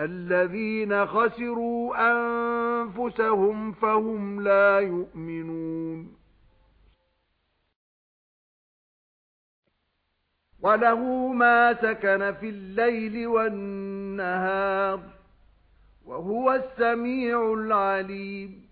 الَّذِينَ خَسِرُوا أَنفُسَهُمْ فَهُمْ لَا يُؤْمِنُونَ. وَلَهُ مَا سَكَنَ فِي اللَّيْلِ وَالنَّهَارِ وَهُوَ السَّمِيعُ الْعَلِيمُ.